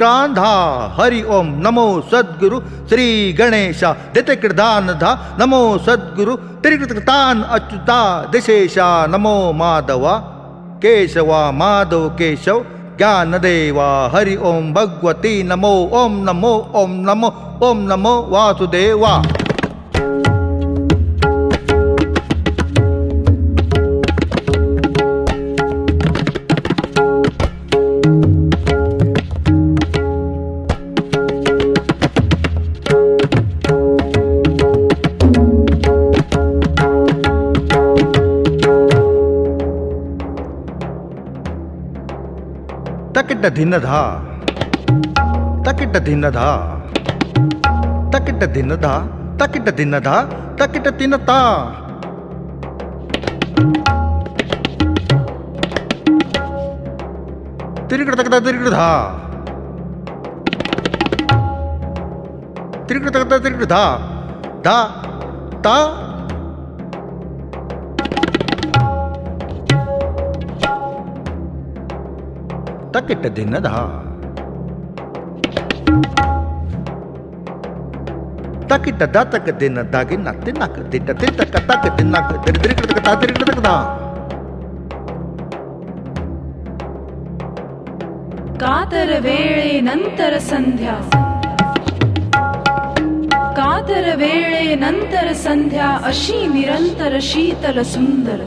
कांधा, हरि ओम नमो सद्गुरु श्री गणेश धा नमो सद्गुरु त्रिकृतान अच्युता दिशेशा नमो माधव, केशवा, माधव केशव ज्ञान देवा हरि ओम भगवती, नमो ओम नमो ओम नमो ओम नमो वासुदेवा। तक डधिन धा। तक डधिन धा। तक डधिन धा। तक डधिन धा। तक डधिन ता। तिरिकड़ तक तिरिकड़ धा। तिरिकड़ तक तिरिकड़ धा। धा। ता। ತಕ್ಕಿಟ್ಟ ದ ತಕ್ಕ ದಿನದಾಗಿ ನತ್ತಿ ನಕ್ಕ ದಿಟ್ಟ ತಿಂತಕ್ಕ ತಕ್ಕ ತಿನ್ನಕ್ಕ ತಿರಿ ತಿರಿ ಕಿಡತಕ್ಕ ತಾ ತಿರಿ ಕಿಡತಕ್ಕ ಕಾತರ ವೇಳೆ ನಂತರ ಸಂಧ್ಯಾ ಕಾತರ ವೇಳೆ ನಂತರ ಸಂಧ್ಯಾ ಅಶಿ ನಿರಂತರ ಶೀತಲ ಸುಂದರ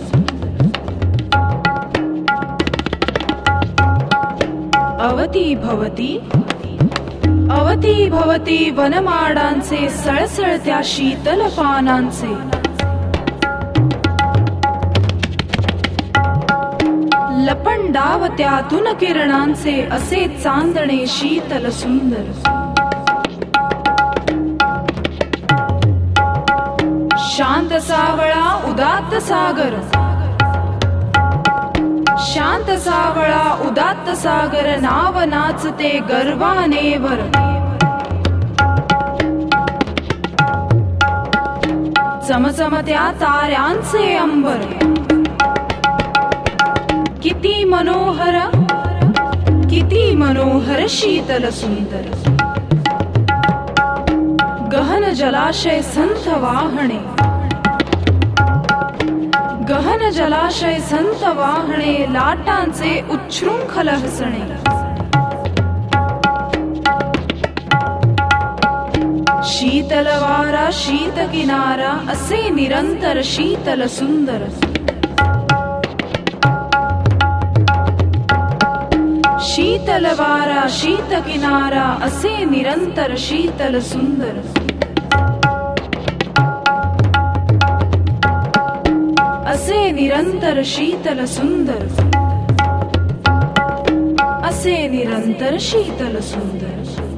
अवती भवती. अवती भवती वनमाडांचे सळसळत्या शीतल पानांचे. लपंडावत्यातून किरणांचे असे चांदणे शीतल सुंदर. शांत सावळा उदात्त सागर. शांत सावळा उदात्त सागर नाव नाचते गर्वानेवर चमचमत्या ताऱ्यांचे अंबर. किती मनोहर किती मनोहर शीतल सुंदर. गहन जलाशय संथ वाहणे. गहन जलाशय संत वाहणे, लाटांचे उच्छृंखल हसणे. शीतल वारा, शीत किनारा, असे निरंतर शीतल सुंदर. शीतल वारा, शीत किनारा, असे निरंतर शीतल सुंदर. असे निरंतर शीतल सुंदर. असे निरंतर शीतल सुंदर.